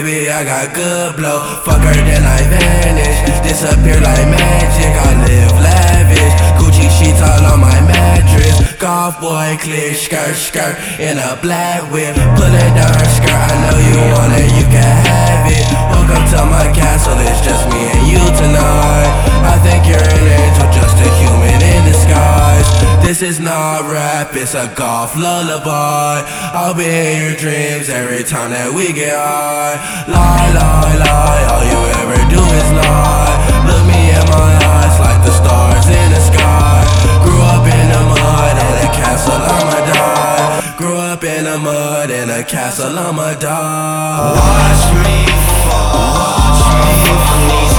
the blow. Fuck her, then I vanish. Disappear like magic. I live lavish. Gucci sheets all on my mattress. Golf boy, clear skirt, skirt in a black whip. Pull it down her skirt. I know you want it, you can have it. Welcome to my castle. This is not rap, it's a golf lullaby. I'll be in your dreams every time that we get high. Lie, lie, lie, all you ever do is lie. Look me in my eyes like the stars in the sky. Grew up in the mud, in a castle, I'ma die. Grew up in the mud, in a castle, I'ma die. Watch me fall, watch me fall.